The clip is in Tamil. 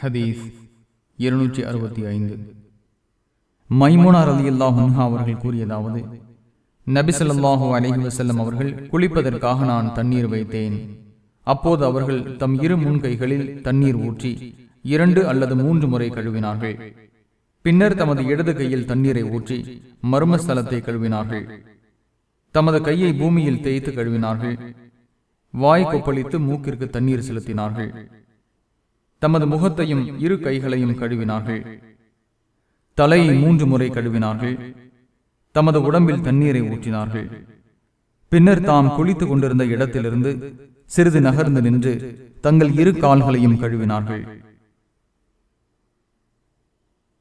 ஹதீஸ் இருநூற்றி அறுபத்தி ஐந்து. மைமோனார் அலி அல்லாஹா அவர்கள் கூறியதாவது நபிசல்லாஹூ அலஹி வசல்லம் அவர்கள் குளிப்பதற்காக நான் தண்ணீர் வைத்தேன். அப்போது அவர்கள் தம் இரு முன்கைகளில் தண்ணீர் ஊற்றி இரண்டு அல்லது மூன்று முறை கழுவினார்கள். பின்னர் தமது இடது கையில் தண்ணீரை ஊற்றி மர்மஸ்தலத்தை கழுவினார்கள். தமது கையை பூமியில் தேய்த்து கழுவினார்கள். வாய் கொப்பளித்து மூக்கிற்கு தண்ணீர் செலுத்தினார்கள். தமது முகத்தையும் இரு கைகளையும் கழுவினார்கள். தலையை மூன்று முறை கழுவினார்கள். தமது உடம்பில் தண்ணீரை ஊற்றினார்கள். பின்னர் தாம் குளித்துக் கொண்டிருந்த இடத்திலிருந்து சிறிது நகர்ந்து நின்று தங்கள் இரு கால்களையும் கழுவினார்கள்.